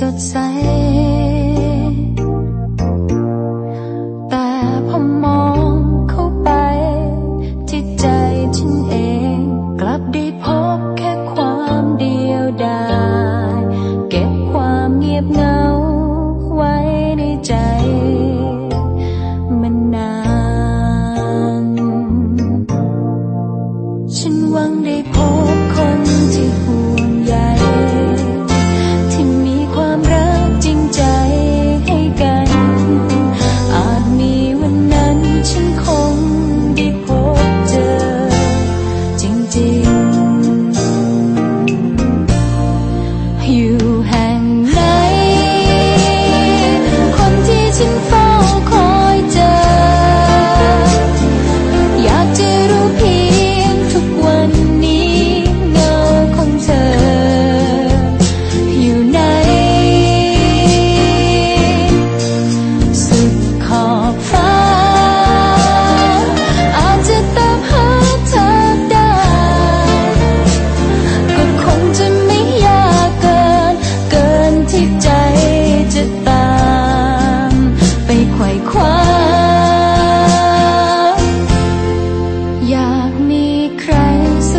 สดใส you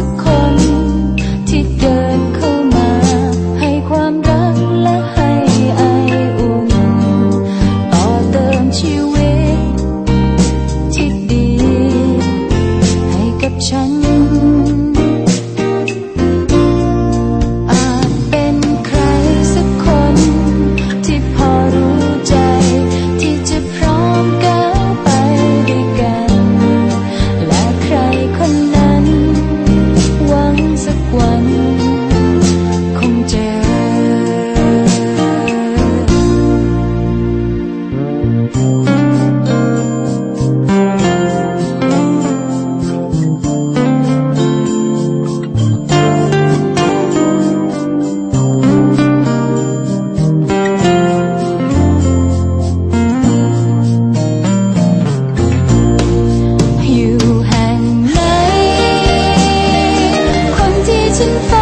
ักคนที่เกิด 心烦。